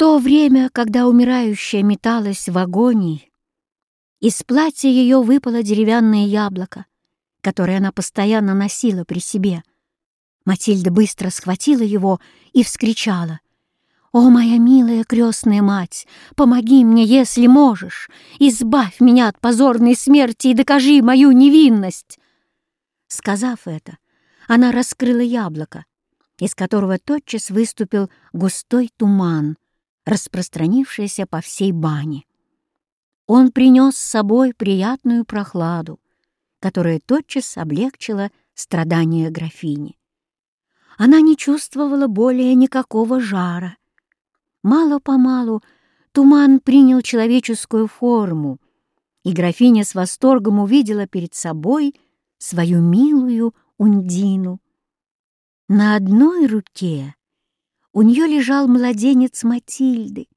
то время, когда умирающая металась в агонии, из платья ее выпало деревянное яблоко, которое она постоянно носила при себе. Матильда быстро схватила его и вскричала. «О, моя милая крестная мать, помоги мне, если можешь! Избавь меня от позорной смерти и докажи мою невинность!» Сказав это, она раскрыла яблоко, из которого тотчас выступил густой туман, распространившийся по всей бане. Он принес с собой приятную прохладу, которая тотчас облегчила страдания графини. Она не чувствовала более никакого жара. Мало-помалу туман принял человеческую форму, и графиня с восторгом увидела перед собой свою милую Ундину. На одной руке у нее лежал младенец Матильды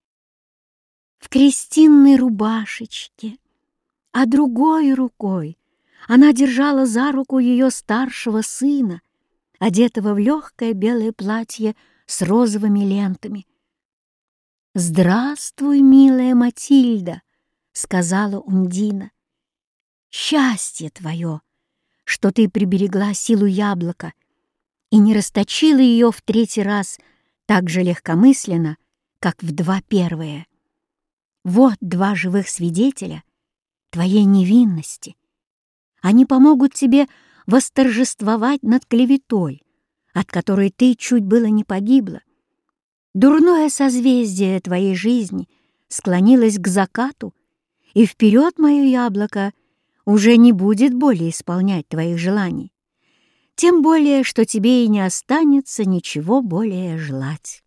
в крестинной рубашечке, а другой рукой она держала за руку ее старшего сына, одетого в легкое белое платье с розовыми лентами. «Здравствуй, милая Матильда!» — сказала Ундина. «Счастье твое, что ты приберегла силу яблока и не расточила ее в третий раз так же легкомысленно, как в два первые. Вот два живых свидетеля твоей невинности. Они помогут тебе восторжествовать над клеветой, от которой ты чуть было не погибла. Дурное созвездие твоей жизни склонилось к закату, и вперед мое яблоко уже не будет более исполнять твоих желаний тем более, что тебе и не останется ничего более желать.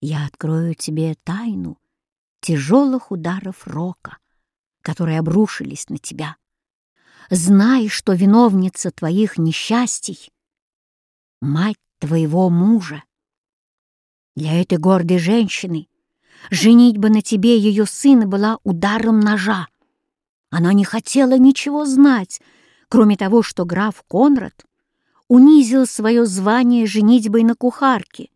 Я открою тебе тайну тяжелых ударов рока, которые обрушились на тебя. Знай, что виновница твоих несчастий — мать твоего мужа. Для этой гордой женщины женитьба на тебе ее сына была ударом ножа. Она не хотела ничего знать, кроме того, что граф Конрад унизил свое звание женитьбой на кухарке,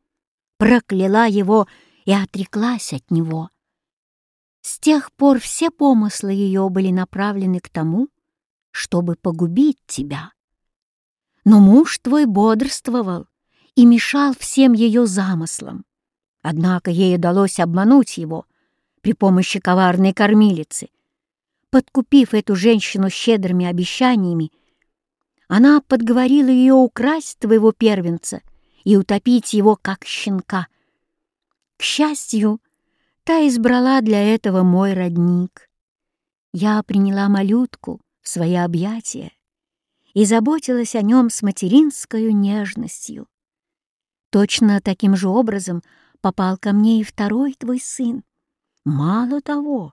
прокляла его и отреклась от него. С тех пор все помыслы ее были направлены к тому, чтобы погубить тебя. Но муж твой бодрствовал и мешал всем ее замыслам. Однако ей удалось обмануть его при помощи коварной кормилицы. Подкупив эту женщину щедрыми обещаниями, она подговорила ее украсть твоего первенца и утопить его, как щенка. К счастью, та избрала для этого мой родник. Я приняла малютку в свои объятия и заботилась о нем с материнской нежностью. Точно таким же образом попал ко мне и второй твой сын. Мало того,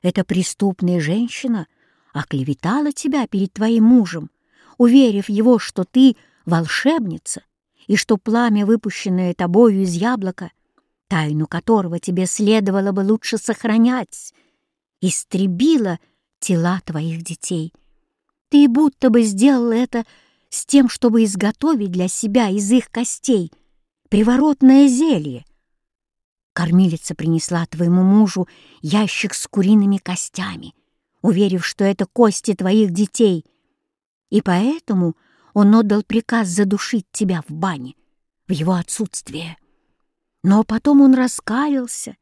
эта преступная женщина оклеветала тебя перед твоим мужем, уверив его, что ты волшебница и что пламя, выпущенное тобою из яблока, тайну которого тебе следовало бы лучше сохранять, истребило тела твоих детей. Ты будто бы сделал это с тем, чтобы изготовить для себя из их костей приворотное зелье. Кормилица принесла твоему мужу ящик с куриными костями, уверив, что это кости твоих детей — и поэтому он отдал приказ задушить тебя в бане в его отсутствие. Но потом он раскаялся,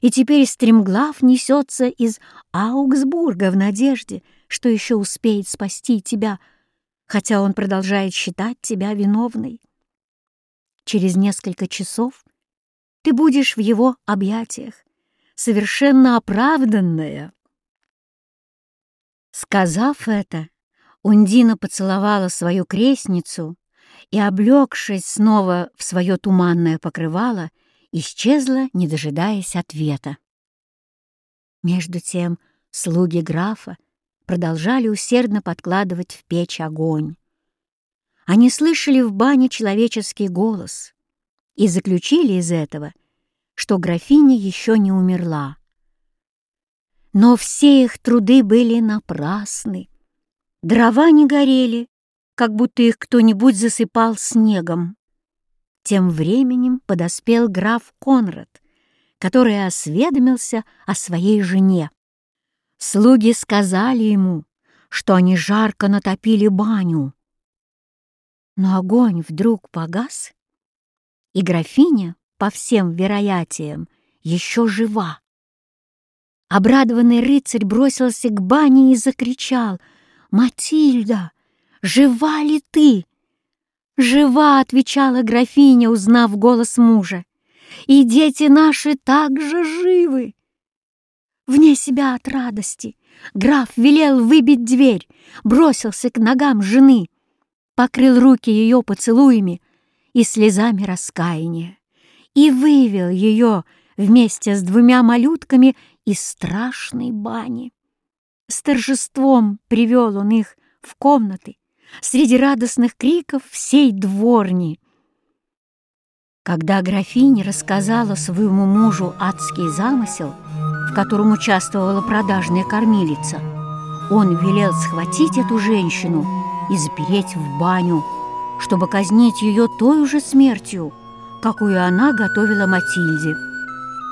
и теперь стремглав несется из Аугсбурга в надежде, что еще успеет спасти тебя, хотя он продолжает считать тебя виновной. Через несколько часов ты будешь в его объятиях, совершенно оправданная. Сказав это, Ундина поцеловала свою крестницу и, облегшись снова в свое туманное покрывало, исчезла, не дожидаясь ответа. Между тем слуги графа продолжали усердно подкладывать в печь огонь. Они слышали в бане человеческий голос и заключили из этого, что графиня еще не умерла. Но все их труды были напрасны. Дрова не горели, как будто их кто-нибудь засыпал снегом. Тем временем подоспел граф Конрад, который осведомился о своей жене. Слуги сказали ему, что они жарко натопили баню. Но огонь вдруг погас, и графиня, по всем вероятиям, еще жива. Обрадованный рыцарь бросился к бане и закричал «Матильда, жива ли ты?» «Жива!» — отвечала графиня, узнав голос мужа. «И дети наши также живы!» Вне себя от радости граф велел выбить дверь, бросился к ногам жены, покрыл руки ее поцелуями и слезами раскаяния и вывел ее вместе с двумя малютками из страшной бани. С торжеством привел он их в комнаты среди радостных криков всей дворни. Когда графиня рассказала своему мужу адский замысел, в котором участвовала продажная кормилица, он велел схватить эту женщину и запереть в баню, чтобы казнить ее той же смертью, какую она готовила Матильде.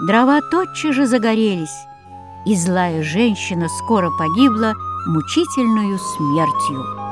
Дрова тотчас же загорелись, и злая женщина скоро погибла мучительную смертью.